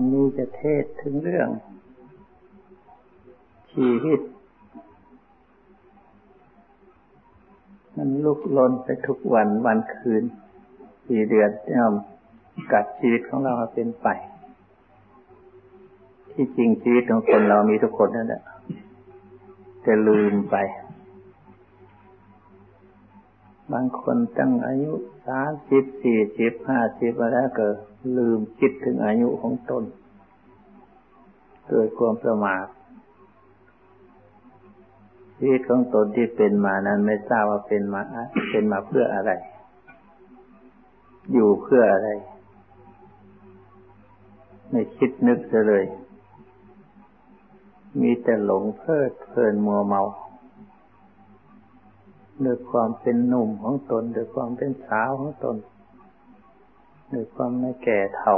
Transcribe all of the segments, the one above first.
วันนี้จะเทศถึงเรื่อง ชีวิต มันลุกลนไปทุกวันวันคืนสี่เดือนย่อมกัดชีวิตของเราเป็นไป ที่จริงชีวิตของคนเรามีทุกคนนั่นแหละแต่ลืมไป บางคนตั้งอายุ สามสิบสี่สิบห้าสิบแล้วก็ลืมคิดถึงอายุของตนเกิดความประมาทชีวิตของตนที่เป็นมานั้นไม่ทราบว่าเป็นมาเป็นมาเพื่ออะไร อยู่เพื่ออะไร ไม่คิดนึกเลย มีแต่หลงเพลิดเพลินมัวเมา ด้วยความเป็นหนุ่มของตนด้วยความเป็นสาวของตนด้วยความไม่แก่เท่า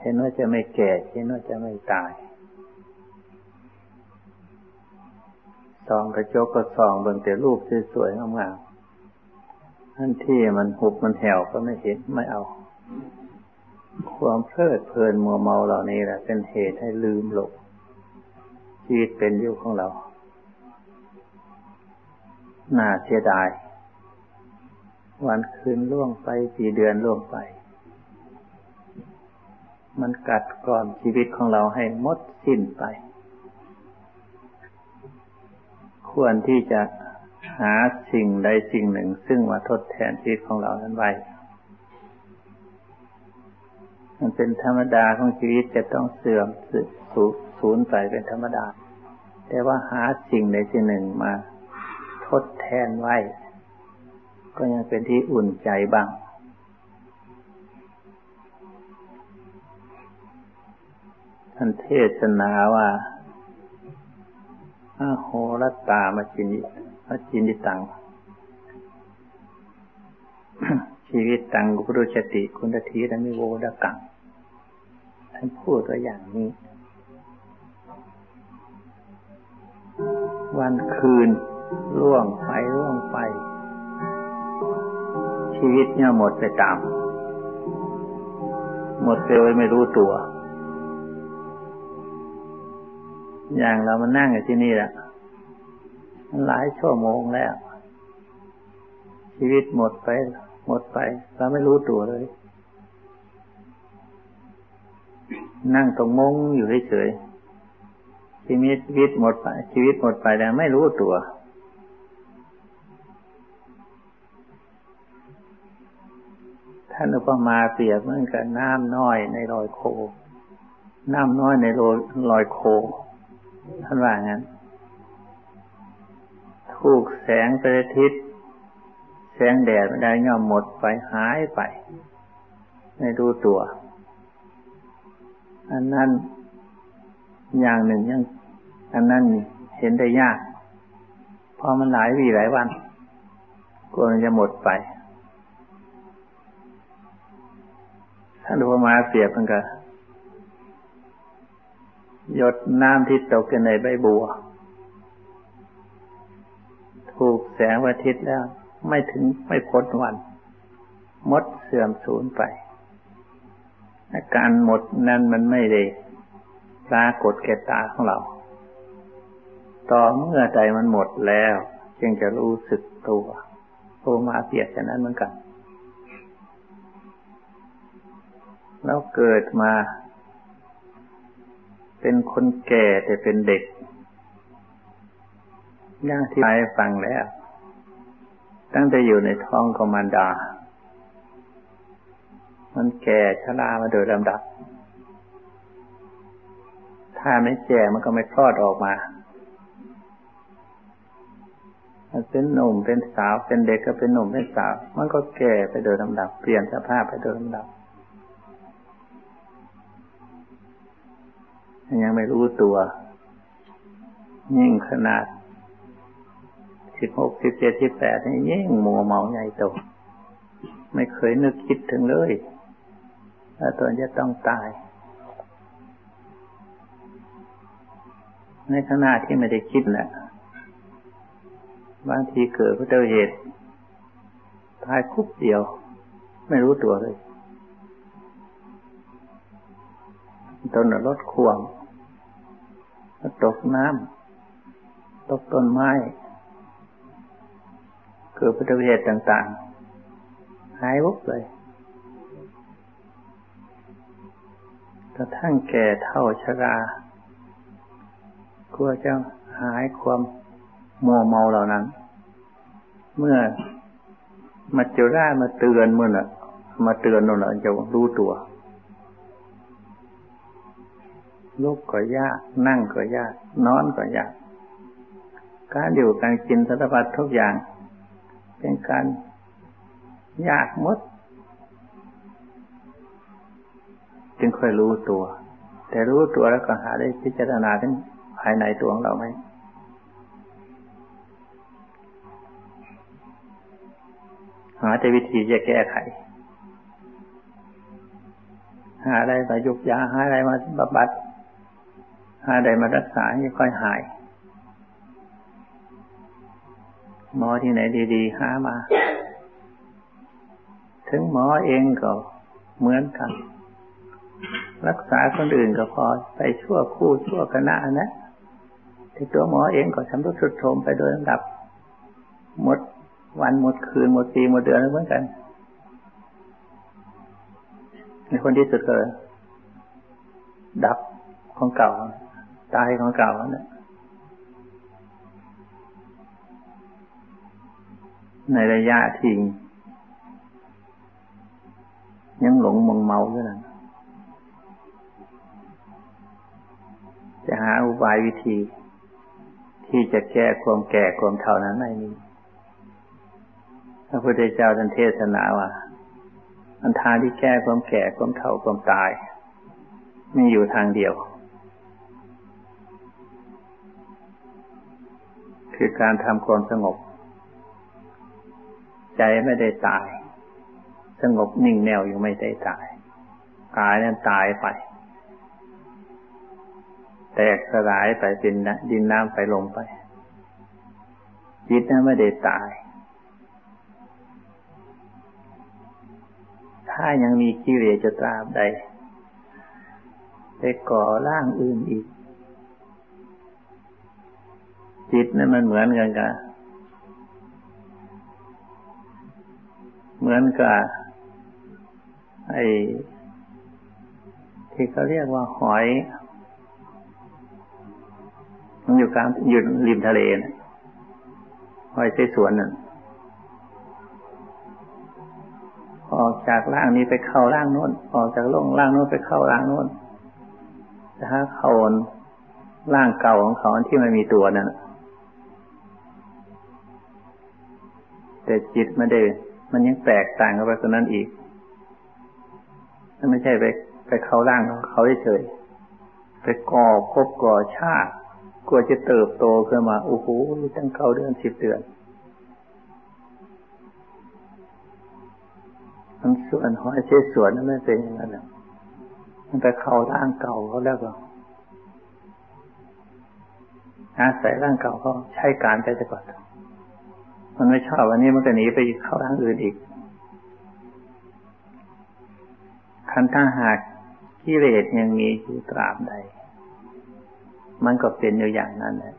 เห็นว่าจะไม่แก่เห็นว่าจะไม่ตายส่องกระจกก็ส่องเบิ่งแต่รูปสวยๆงามๆท่านที่มันหุบมันแหวก็ไม่เห็นไม่เอา ความเพลิดเพลินมัวเมาเหล่านี้แหละเป็นเหตุให้ลืมหลงชีวิตเป็นอยู่ของเรา น่าเสียดาย วันคืนล่วงไปปีเดือนล่วงไป มันกัดกร่อนชีวิตของเราให้หมดสิ้นไป ควรที่จะหาสิ่งใดสิ่งหนึ่ง ซึ่งมาทดแทนชีวิตของเรานั้นไว้มันเป็นธรรมดาของชีวิตจะต้องเสื่อมสูญไปเป็นธรรมดา แต่ว่าหาสิ่งใดสิ่งหนึ่งมา ทดแทนไว้ ก็ยังเป็นที่อุ่นใจบ้าง ท่านเทศนาว่าโหรตามาจินิมาจินิตัง ชีวิตตังกุรุชติคุณทีและมิโวดกัง ท่านพูดตัวอย่างนี้ วันคืน ล่วงไปล่วงไป ชีวิตเนี่ยหมดไปตาม หมดไปโดยไม่รู้ตัว อย่างเรามานั่งอยู่ที่นี่แหละหลายชั่วโมงแล้ว ชีวิตหมดไป หมดไปเราไม่รู้ตัวเลย นั่งตรงมงอยู่เฉยๆชีวิตวิตหมดไป ชีวิตหมดไปแล้วไม่รู้ตัว ท่านอุปมาเปรียบเหมือนกับน้ำน้อยในรอยโค น้ำน้อยในรอยโค ท่านว่างั้น ถูกแสงประทิศแสงแดดไม่ได้ย่อมหมดไปหายไป ไม่รู้ตัว อันนั้นอย่างหนึ่งยังอันนั้นเห็นได้ยากเพราะมันหลายวีหลายวันกลัวมันจะหมดไป ถ้าดูมาเปรียบมันก็หยดน้ำที่ตกในใบบัว ถูกแสงอาทิตย์แล้ว ไม่ถึงไม่พ้นวันมดเสื่อมสูญไปอาการหมดนั้นมันไม่ได้ปรากฏแก่ตาของเรา ต่อเมื่อใดมันหมดแล้ว จึงจะรู้สึกตัวโตมาเปียกฉะนั้นเหมือนกัน แล้วเกิดมา เป็นคนแก่แต่เป็นเด็กย่างที่ไปฟังแล้ว ตั้งแต่อยู่ในท้องของมารดา มันแก่ชรามาโดยลำดับ ถ้าไม่แก่มันก็ไม่คลอดออกมามันเป็นหนุ่มเป็นสาวเป็นเด็กก็เป็นหนุ่มเป็นสาว มันก็แก่ไปโดยลำดับ เปลี่ยนสภาพไปโดยลำดับ ยังไม่รู้ตัว ยิ่งขนาดสิบหกสิบเจ็ดสิบแปดนี่ยิ่งมัวเมาใหญ่โตไม่เคยนึกคิดถึงเลยว่าตนจะต้องตาย ในขณะที่ไม่ได้คิดแหละบางทีเกิดพระเจ้าเหตุตายคุบเดียว ไม่รู้ตัวเลย ตนรถควง ตกน้ำตกต้นไม้ คือพุทธเวทต่างๆ หายวุบเลยกระทั่งแก่เท่าชรากลัวจะหายความมัวเมาเหล่านั้น เมื่อมาเจอได้มาเตือนมื่อน่ะ มาเตือนนั่นแหละจะรู้ตัว ลุกก็ยาก นั่งก็ยาก นอนก็ยากการอยู่การกินสารพัดทุกอย่าง เป็นการยากมด จึงค่อยรู้ตัว แต่รู้ตัวแล้วก็หาได้พิจารณาทั้งภายในตัวของเราไหมหาแต่วิธีจะแก้ไข หาอะไรมายุกยาหาอะไรมาบำบัด หาใดมารักษาให้ค่อยหาย หมอที่ไหนดีๆหามา ถึงหมอเองก็เหมือนกัน รักษาคนอื่นก็พอไปชั่วคู่ชั่วคณะนะที่ตัวหมอเองก็ชำรุดสุดโทมไปโดยลำดับ หมดวันหมดคืนหมดปีหมดเดือนเหมือนกันในคนที่สุดก็ดับของเก่า ตายของเก่าเนี่ยในระยะที่ยังหลงมองเมาอยู่นั่นจะหาอุบายวิธี ที่จะแก้ความแก่ความเท่านั้นไม่มีพระพุทธเจ้าท่านเทศนาว่าอันทางที่แก้ความแก่ความเท่าความตาย มีอยู่ทางเดียว คือการทำความสงบ ใจไม่ได้ตาย สงบนิ่งแนวอยู่ไม่ได้ตายกายนั้นตายไป แตกสลายไปเป็นดินน้ำไปลงไป จิตนั้นไม่ได้ตาย ถ้ายังมีกิเลสจะตราบใดไปก่อร่างอื่นอีก จิตนั่นมันเหมือนกันกับเหมือนกับไอ้ที่เขาเรียกว่าหอย มันอยู่กลางอยู่ริมทะเลนะหอยใช้สวนนั่นออกจากร่างนี้ไปเข้าร่างโน้น ออกจากล่องร่างโน้นไปเข้าร่างโน้นถ้าเขาร่างเก่าของเขาที่ไม่มีตัวนั่น แต่จิตไม่ได้ มันยังแตกต่างกันไปตรงนั้นอีกนั่นไม่ใช่ไปไปเข้าร่างของเขาเฉยไปก่อพบก่อชาติกลัวจะเติบโตขึ้นมาโอ้โหตั้งเก้าเดือนสิบเดือนทั้งส่วนหอยเชส่วนนั่นไม่เป็นอย่างนั้นนะมันไปเข้าร่างเก่าเขาแล้วก็อาศัยร่างเก่าเขาใช้การไปแต่ก่อน มันไม่ชอบวันนี้มันก็หนีไปเข้าทางอื่นอีก คันถ้าหากกิเลสยังมีอยู่ตราบใด มันก็เป็นอยู่อย่างนั้นแหละ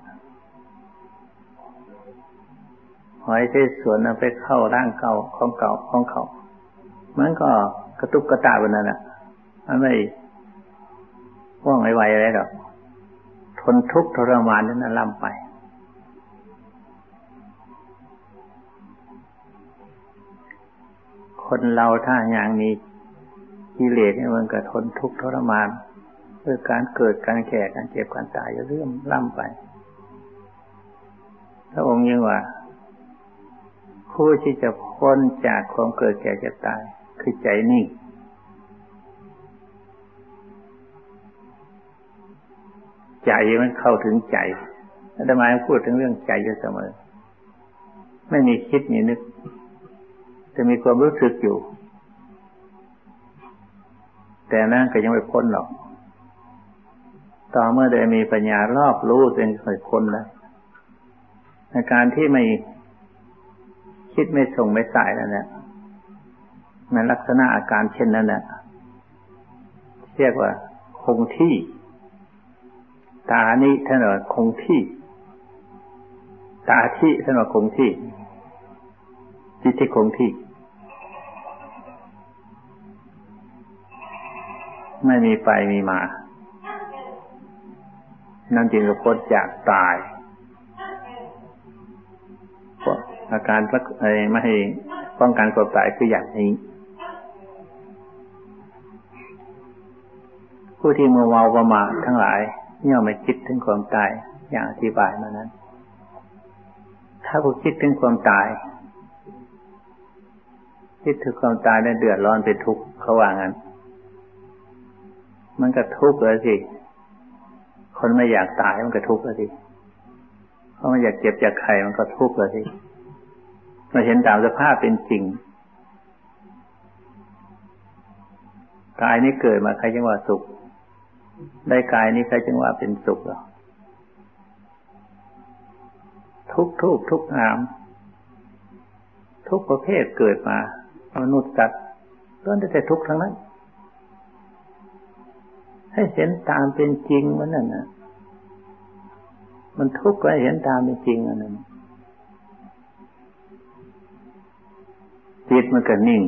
หอยที่สวนไปเข้าร่างเก่าของเก่าของเขา มันก็กระตุกกระตาบนนั้นแหละมันไม่ว่องไวๆอะไรหรอก ทนทุกข์ทรมานนั้นลำไป คนเราถ้าอย่างมีกิเลสเนี่ยมันก็ทนทุกข์ทรมานเพื่อการเกิดการแก่การเจ็บการตายจะเรื่อมล่ำไป พระองค์ยังว่า ผู้ที่จะพ้นจากความเกิดแก่เจ็บตาย คือใจนิ่งใจมันเข้าถึงใจอาตมาพูดถึงเรื่องใจอยู่เสมอ ไม่มีคิดมีนึก จะมีความรู้สึกอยู่ แต่นั่นก็ยังไม่พ้นหรอก ต่อเมื่อได้มีปัญญารอบรู้จึงค่อยพ้นแล้วในการที่ไม่คิดไม่ส่งไม่สายนั่นแหละในลักษณะอาการเช่นนั้นแหละเรียกว่า คงที่ ตานิท่านว่าคงที่ ตาทิท่านว่าคงที่จิตที่คงที่ ไม่มีไปมีมา นั่นจึงจะพ้นจากตายอาการไม่ให้ป้องกันความตายคืออย่างนี้ ผู้ที่มัวเมาประมาททั้งหลายย่อมไม่คิดถึงความตายอย่างอธิบายมานั้น ถ้าผู้คิดถึงความตาย คิดถึงความตายแล้วเดือดร้อนเป็นทุกข์เขาว่างั้น มันก็ทุกข์เลยสิคนไม่อยากตายมันก็ทุกข์เลยสิเพราะมันอยากเจ็บอยากไข้มันก็ทุกข์เลยสิมาเห็นตามสภาพเป็นจริงกายนี้เกิดมาใครจังว่าสุข ได้กายนี้ใครจังว่าเป็นสุขหรอทุกทุกทุกนาม ทุกประเภทเกิดมา มนุษย์สัตว์ล้วนแต่ทุกทั้งนั้น ให้เห็นตามเป็นจริงมันนั่นนะมันทุกข์ก็ให้เห็นตามเป็นจริงอันนั้นจิตมันก็นิ่ง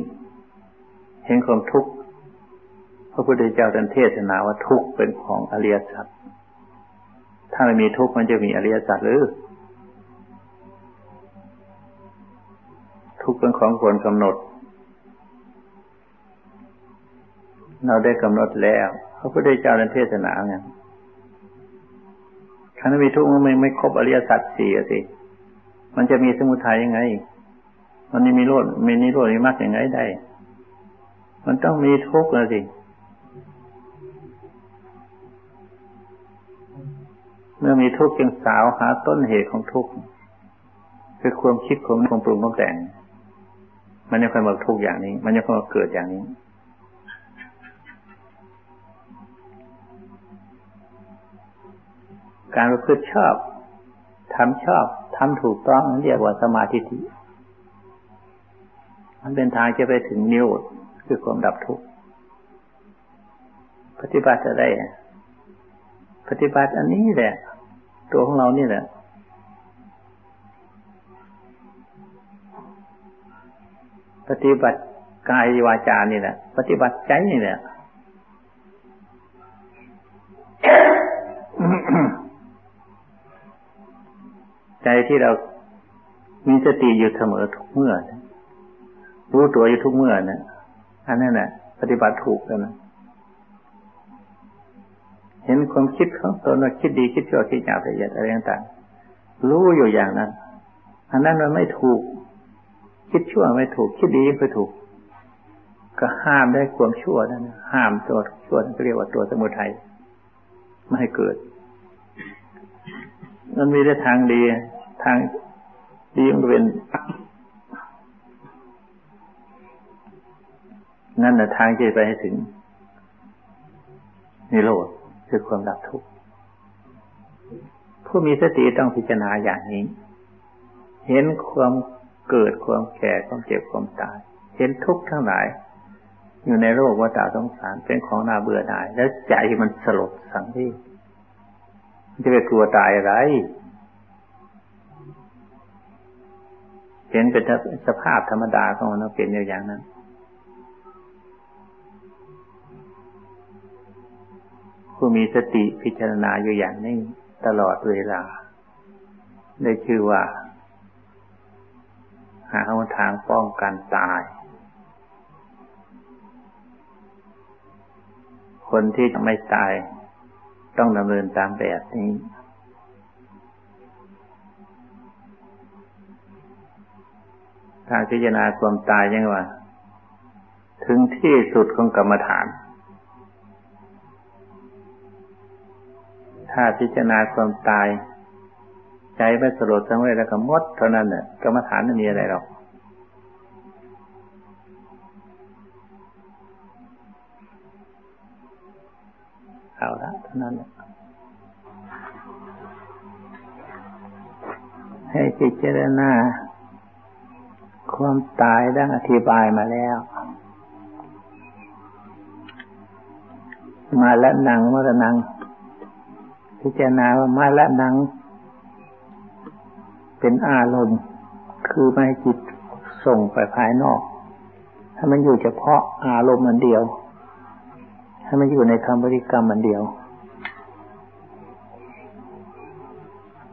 เห็นความทุกข์พระพุทธเจ้าท่านเทศนาว่าทุกข์เป็นของอริยสัจถ้าไม่มีทุกข์มันจะมีอริยสัจหรือ ทุกข์เป็นของควรกำหนด เราได้กำหนดแล้ว ระพุทธเจ้าท่านเทศนาไงถ้าไม่มีทุกข์มันไม่ไม่ครบอริยสัจสี่สิ มันจะมีสมุทัยยังไง มันนี่มีโลดมีนิโรธมีมรรคย่างไรได้ มันต้องมีทุกข์นะสิ เมื่อมีทุกข์จึงสาวหาต้นเหตุของทุกข์คือความคิดของความปรุงความแต่ง มันยังคอยมาทุกข์อย่างนี้ มันยังคอยมาเกิดอย่างนี้ การประพฤติชอบทำชอบทำถูกต้องเรียกว่าสมาธิมันเป็นทางจะไปถึงนิโรธคือความดับทุกข์ปฏิบัติจะได้ปฏิบัติอันนี้แหละ ตัวของเรานี่แหละปฏิบัติกายวาจานี่แหละ ปฏิบัติใจนี่แหละ ที่เรามีสติอยู่เสมอทุกเมื่อรู้ตัวอยู่ทุกเมื่อนะอันนั้นแหละปฏิบัติถูกแล้วนะเห็นความคิดของตนว่าคิดดีคิดชั่วคิดหยาบละเอียดอะไรต่างๆรู้อยู่อย่างนั้น อันนั้นมันไม่ถูก คิดชั่วไม่ถูก คิดดีไม่ถูก ก็ห้ามได้ความชั่วนั่นห้ามตัวชั่วนั่นเรียกว่าตัวสมุทัยไม่ให้เกิด มันมีแต่ทางดี ทางดีมันเป็นนั่นแหละทางที่ไปให้ถึงนิโรธคือความดับทุกข์ผู้มีสติต้องพิจารณาอย่างนี้ เห็นความเกิดความแก่ความเจ็บความตาย เห็นทุกข์ทั้งหลาย อยู่ในโลกวัฏสงสารเป็นของน่าเบื่อหน่าย แล้วใจมันสลดสังที่จะไปกลัวตายอะไร เห็นเป็นสภาพธรรมดาของมันเป็นอย่างนั้นผู้มีสติพิจารณาอยู่อย่างนี้ตลอดเวลา ได้ชื่อว่า หาทางป้องกันตาย คนที่จะไม่ตายต้องดำเนินตามแบบนี้ ทาพิจารณาความตายยังว่า ถึงที่สุดของกรรมฐาน ถ้าพิจารณาความตาย ใจไม่สลดทั้งเวแล้วก็มดเท่านั้นเนี่ยกรรมฐานไม่มีอะไรหรอกเอาละเท่านั้นให้พิจารณา ความตายดังอธิบายมาแล้ว มาละนังมาละนัง พิจารณาว่ามาละนัง เป็นอารมณ์ คือไม่จิตส่งไปภายนอก ให้มันอยู่เฉพาะอารมณ์มันเดียว ให้มันอยู่ในคำบริกรรมมันเดียว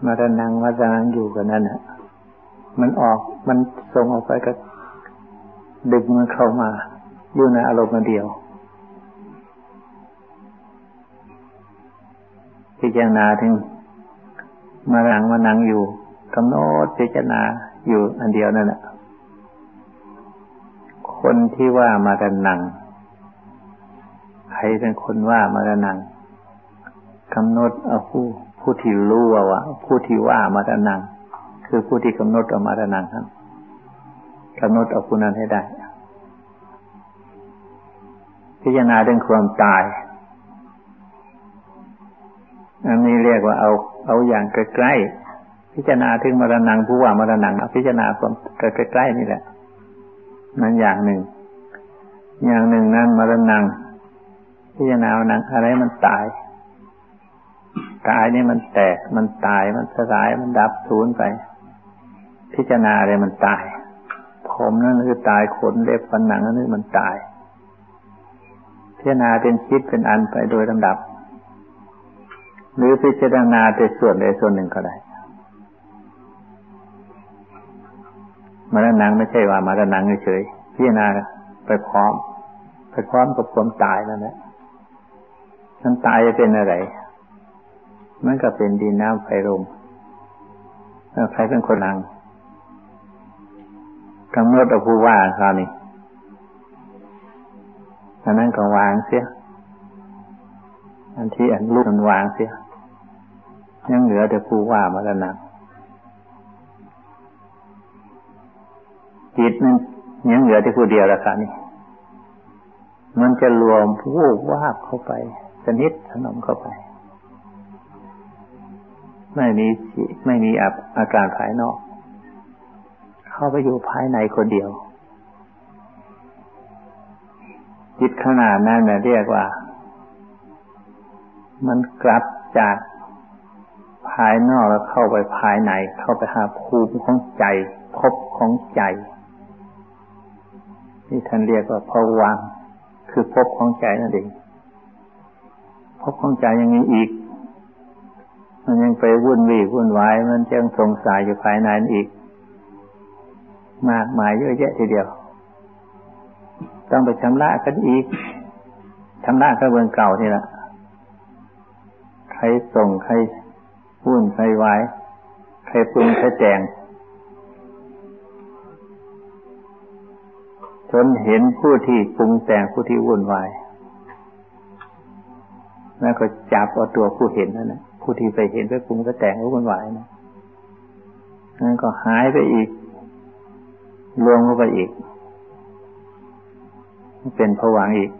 มาระนังมาระนังอยู่กันนั่นอะ มันออก มันส่งออกไปก็ดึงมันเข้ามา อยู่ในอารมณ์มันเดียว พิจารณาถึงมาหลังมานังอยู่กำหนดพิจารณาอยู่อันเดียวนั่นแหละคนที่ว่ามาระนังใครเป็นคนว่ามาระนังกำหนดเอาผู้ผู้ที่รู้ว่าผู้ที่ว่ามาระนัง คือผู้ที่กำหนดเอามาระนังครับกำหนดเอาผู้นั้นให้ได้ พิจารณาเรื่องความตาย อันนี้เรียกว่าเอา เอาอย่างใกล้ๆพิจารณาถึงมรณงผู้ว่ามรณงพิจารณาความใกล้ๆนี่แหละ นั่นอย่างหนึ่ง อย่างหนึ่งนั้นมรณงพิจารณาหนังอะไรมันตายกายนี่มันแตกมันตายมันสลายมันดับสูญไป พิจารณาอะไรมันตาย ผมนั่นคือตายขนเล็บฟันหนังนั่นคือมันตาย พิจารณาเป็นคิดเป็นอันไปโดยลำดับ หรือพิจารณาแต่ส่วนใดส่วนหนึ่งก็ได้มาแล้วนังไม่ใช่ว่ามาแล้วนังเฉยพิจารณาไปพร้อม ไปพร้อมกับความตายนั่นแหละมันตายจะเป็นอะไร มันก็เป็นดินน้ำไฟลมใครเป็นคนลัง กำหนดเอาผู้ว่าคราวนี้อันนั้นก็วางเสีย อันที่อันลูกมันวางเสีย ยังเหลือแต่ผู้ว่ามาแล้วนังจิตนั้นยังเหลือแต่ผู้เดียวล้วค่ะนี่ มันจะรวมผู้ว่าเข้าไปสนิทสนมเข้าไป ไม่มีไม่มีอาการภายนอก เข้าไปอยู่ภายในคนเดียว จิตขนาดนั้นเนี่ยเรียกว่า มันกลับจากภายนอกแล้วเข้าไปภายใน เข้าไปหาภูมิของใจพบของใจ ที่ท่านเรียกว่าภวังคือพบของใจนั่นเองพบของใจยังมีอีก มันยังไปวุ่นวี่วุ่นวาย มันยังสงสัยอยู่ภายในอีก มากมายเยอะแยะทีเดียว ต้องไปชำระกันอีกชำระกระเบื้องเก่านี่แหละใครส่งใครวุ่นใครวายใครปรุงใครแต่งจนเห็นผู้ที่ปรุงแต่งผู้ที่วุ่นวายแล้วก็จับเอาตัวผู้เห็นนั่นนะผู้ที่ไปเห็นไปปรุงไปแต่งรู้มันไหวนะนั่นก็หายไปอีก รวมเข้าไปอีก เป็นผวังอีก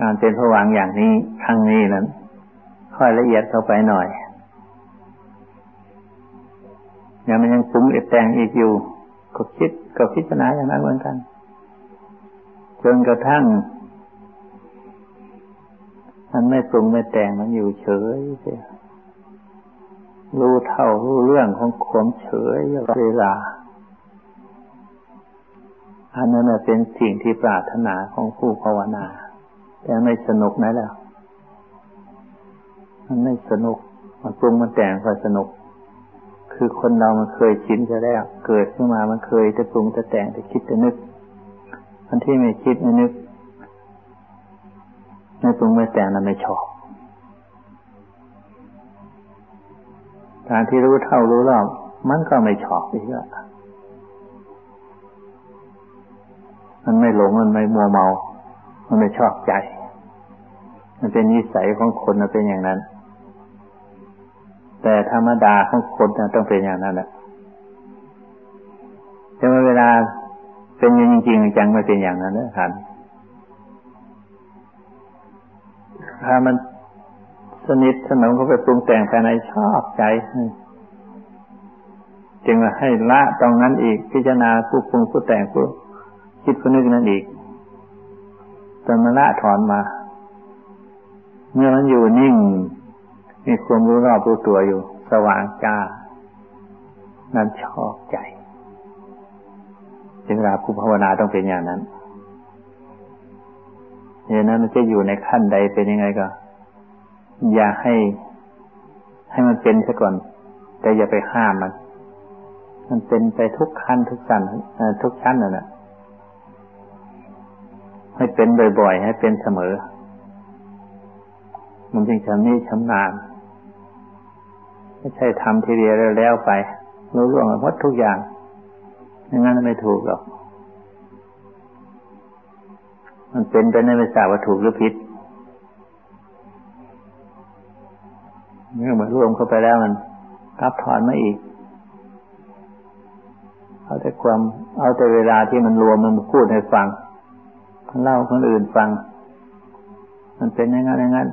การเป็นผวังอย่างนี้ครั้งนี้นั้น ค่อยละเอียดเข้าไปหน่อยยังมันยังปรุงแต่งอีกอยู่ก็คิดก็พิจารณาอย่างนั้นเหมือนกัน จนกระทั่งมันไม่ปรุงไม่แต่งมันอยู่เฉยเสีย รู้เท่ารู้เรื่องของขมเฉยเวลา อันนั้นเป็นสิ่งที่ปรารถนาของผู้ภาวนา แต่ไม่สนุกนะแล้ว มันไม่สนุก มันปรุงมันแต่งก็สนุก คือคนเรามันเคยชินจะแล้ว เกิดขึ้นมามันเคยจะปรุงจะแต่งจะคิดจะนึกอันที่ไม่คิดไม่นึก ไม่ปรุงไม่แต่งนั้นไม่ชอบ การที่รู้เท่ารู้รอบ มันก็ไม่ชอบอีกละมันไม่หลงมันไม่มัวเมา มันไม่ชอบใจ มันเป็นนิสัยของคนมันเป็นอย่างนั้น แต่ธรรมดาของคนต้องเป็นอย่างนั้นแหละแต่เวลาเป็นจริงๆจังไม่เป็นอย่างนั้นนะท่านถ้ามัน สนิทสนมเขาไปปรุงแต่งภายในชอบใจจึงให้ละตรงนั้นอีกพิจารณาผู้ปรุงผู้แต่งผู้คิดก็นึกนั่นอีกตอนมันละถอนมา เมื่อมันอยู่นิ่ง มีความรู้รอบรู้ตัวอยู่ สว่างจ้า นั่นชอบใจจึงราผู้ภาวนาต้องเป็นอย่างนั้นอย่างนั้นมันจะอยู่ในขั้นใดเป็นยังไงก็ อย่าให้ ให้มันเป็นซะก่อน แต่อย่าไปห้ามมัน มันเป็นไปทุกขั้นทุกสั้นทุกชั้นน่ะนะให้เป็นบ่อยๆ ให้เป็นเสมอ มันจึงชำนิชำนาญไม่ใช่ทำทีเดียวแล้วไปรู้ร่วงหมดทุกอย่างอย่างนั้นไม่ถูกหรอก มันเป็นไปในไม่ทราบว่าถูกหรือผิด เมื่อมันรวมเข้าไปแล้วมันรับถอนมาอีก เอาแต่ความ เอาแต่เวลาที่มันรวมมันพูดให้ฟังเล่าคนอื่นฟัง มันเป็นอย่างนั้นอย่างนั้น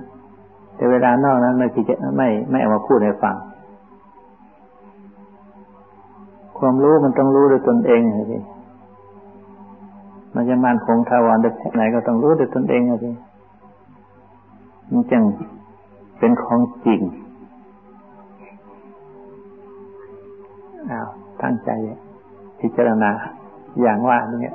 แต่เวลานอกนั้นไม่คิดจะไม่ไม่เอามาพูดให้ฟัง ความรู้มันต้องรู้ด้วยตนเองเลยมันจะมันคงทาวรได้แค่ไหนก็ต้องรู้ด้วยตนเองเลยมันจึงเป็นของจริง อ้าวตั้งใจพิจารณาอย่างว่านี้